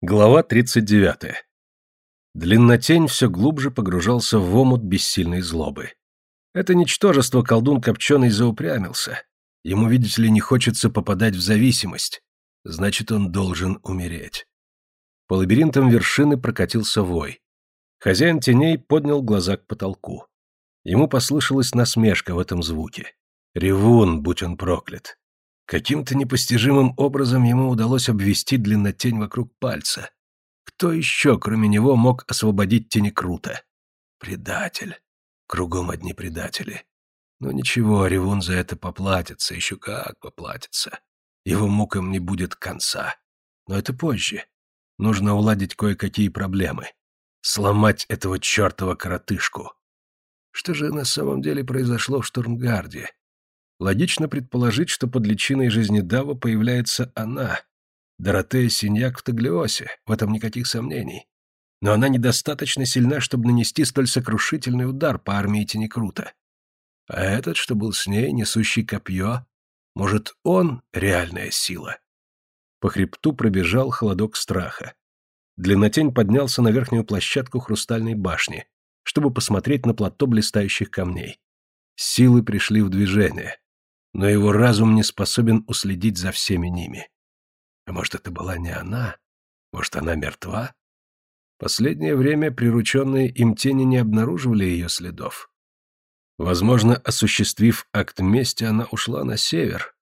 Глава 39. Длиннотень все глубже погружался в омут бессильной злобы. Это ничтожество колдун Копченый заупрямился. Ему, видите ли, не хочется попадать в зависимость. Значит, он должен умереть. По лабиринтам вершины прокатился вой. Хозяин теней поднял глаза к потолку. Ему послышалась насмешка в этом звуке. Ревун, будь он проклят. Каким-то непостижимым образом ему удалось обвести длиннотень вокруг пальца. Кто еще, кроме него, мог освободить тени круто? Предатель. Кругом одни предатели. Но ничего, Ревун за это поплатится, еще как поплатится. Его мукам не будет конца. Но это позже. Нужно уладить кое-какие проблемы. Сломать этого чертова коротышку. Что же на самом деле произошло в Штурмгарде? Логично предположить, что под личиной жизни Дава появляется она, Доротея Синьяк в Таглиосе, в этом никаких сомнений. Но она недостаточно сильна, чтобы нанести столь сокрушительный удар по армии Тенекрута. А этот, что был с ней, несущий копье, может, он реальная сила? По хребту пробежал холодок страха. Длиннотень поднялся на верхнюю площадку хрустальной башни, чтобы посмотреть на плато блистающих камней. Силы пришли в движение но его разум не способен уследить за всеми ними. А может, это была не она? Может, она мертва? Последнее время прирученные им тени не обнаруживали ее следов. Возможно, осуществив акт мести, она ушла на север,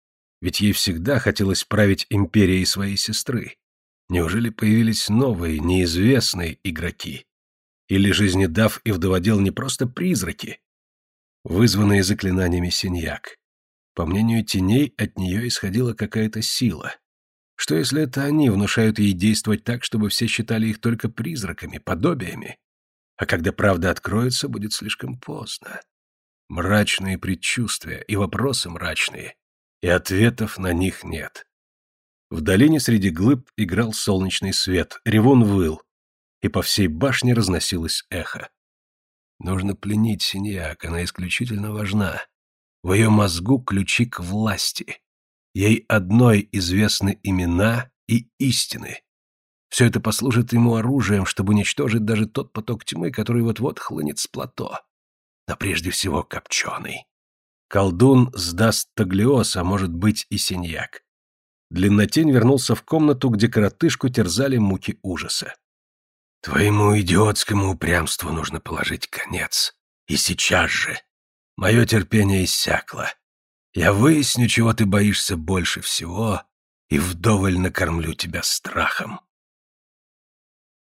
ведь ей всегда хотелось править империей своей сестры. Неужели появились новые, неизвестные игроки? Или жизнедав и вдоводел не просто призраки, вызванные заклинаниями синьяк? По мнению теней, от нее исходила какая-то сила. Что если это они внушают ей действовать так, чтобы все считали их только призраками, подобиями? А когда правда откроется, будет слишком поздно. Мрачные предчувствия и вопросы мрачные, и ответов на них нет. В долине среди глыб играл солнечный свет, ревун выл, и по всей башне разносилось эхо. Нужно пленить Синьяк, она исключительно важна. В ее мозгу ключи к власти. Ей одной известны имена и истины. Все это послужит ему оружием, чтобы уничтожить даже тот поток тьмы, который вот-вот хлынет с плато. Но прежде всего копченый. Колдун сдаст Таглиос, а может быть и Синьяк. Длиннотень вернулся в комнату, где коротышку терзали муки ужаса. «Твоему идиотскому упрямству нужно положить конец. И сейчас же. Мое терпение иссякло. Я выясню, чего ты боишься больше всего, и вдоволь накормлю тебя страхом.